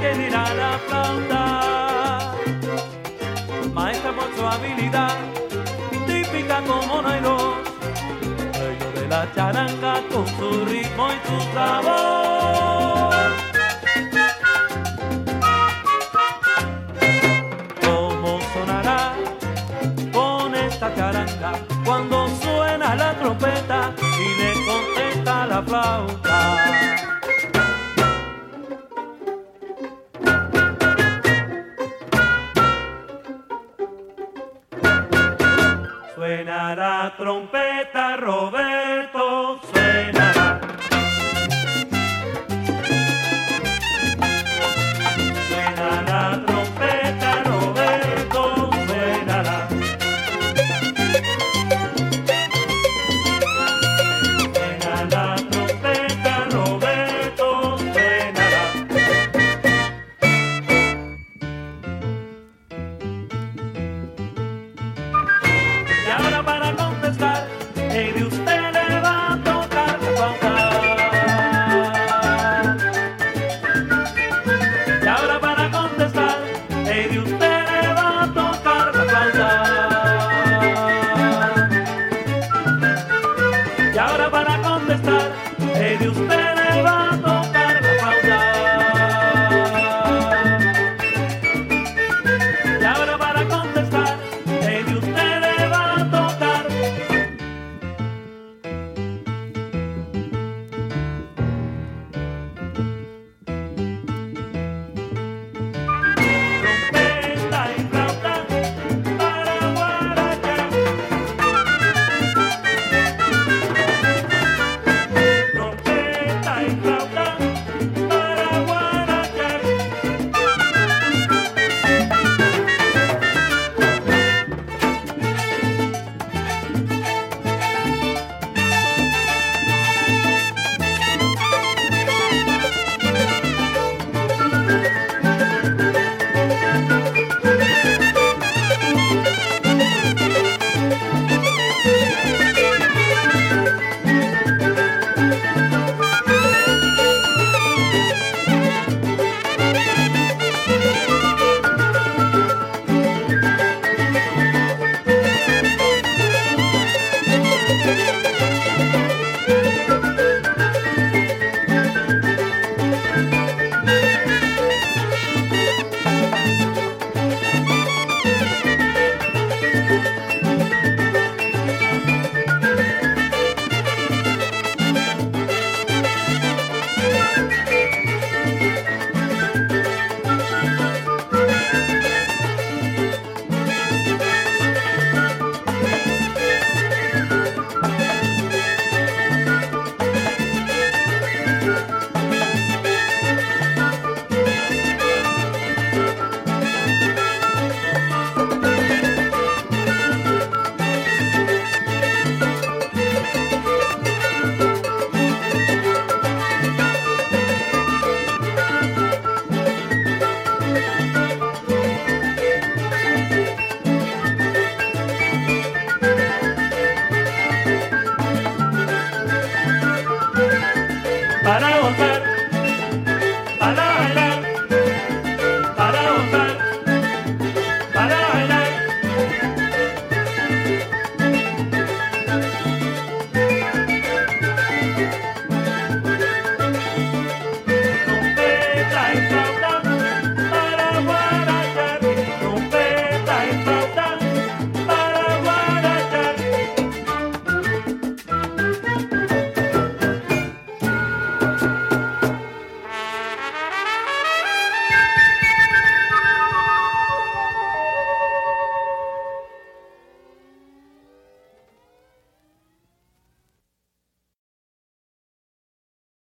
general aplauda. Maestra por su habilidad, típica como no hay dos, el de la charanga con su ritmo y su sabor. Trompeta, Roberto, Y para gozar.